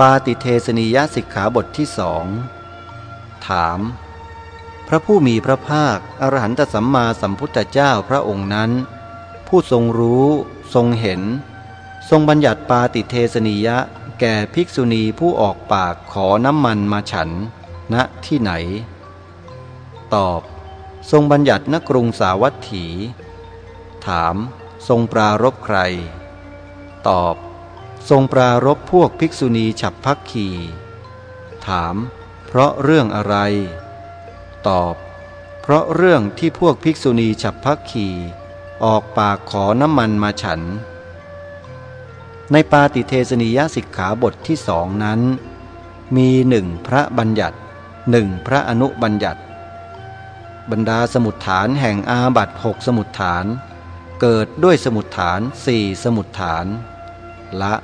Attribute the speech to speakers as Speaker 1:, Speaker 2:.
Speaker 1: ปาติเทสนิยสิกขาบทที่สองถาม พระผู้มีพระภาค อรหันตสัมมาสัมพุทธเจ้าพระองค์นั้น ผู้ทรงรู้ทรงเห็น ทรงบัญญัติปาติเทสนิยะแก่ภิกษุณีผู้ออกปากขอน้ำมันมาฉันณที่ไหน ตอบ ทรงบัญญัติณกรุงสาวัตถี ถาม ทรงปรารบใคร ตอบ ทรงปรารบพวกภิกษุณีฉับพักขีถาม เพราะเรื่องอะไร ตอบ เพราะเรื่องที่พวกภิกษุณีฉับพักขีออกปากขอน้ำมันมาฉัน ในปาติเทสนิยสิกขาบทที่สองนั้น มีหนึ่งพระบัญญัติหนึ่งพระอนุบัญญัติ บรรดาสมุดฐานแห่งอาบัตหกสมุดฐาน เกิดด้วยสมุดฐานสี่สมุดฐาน ละ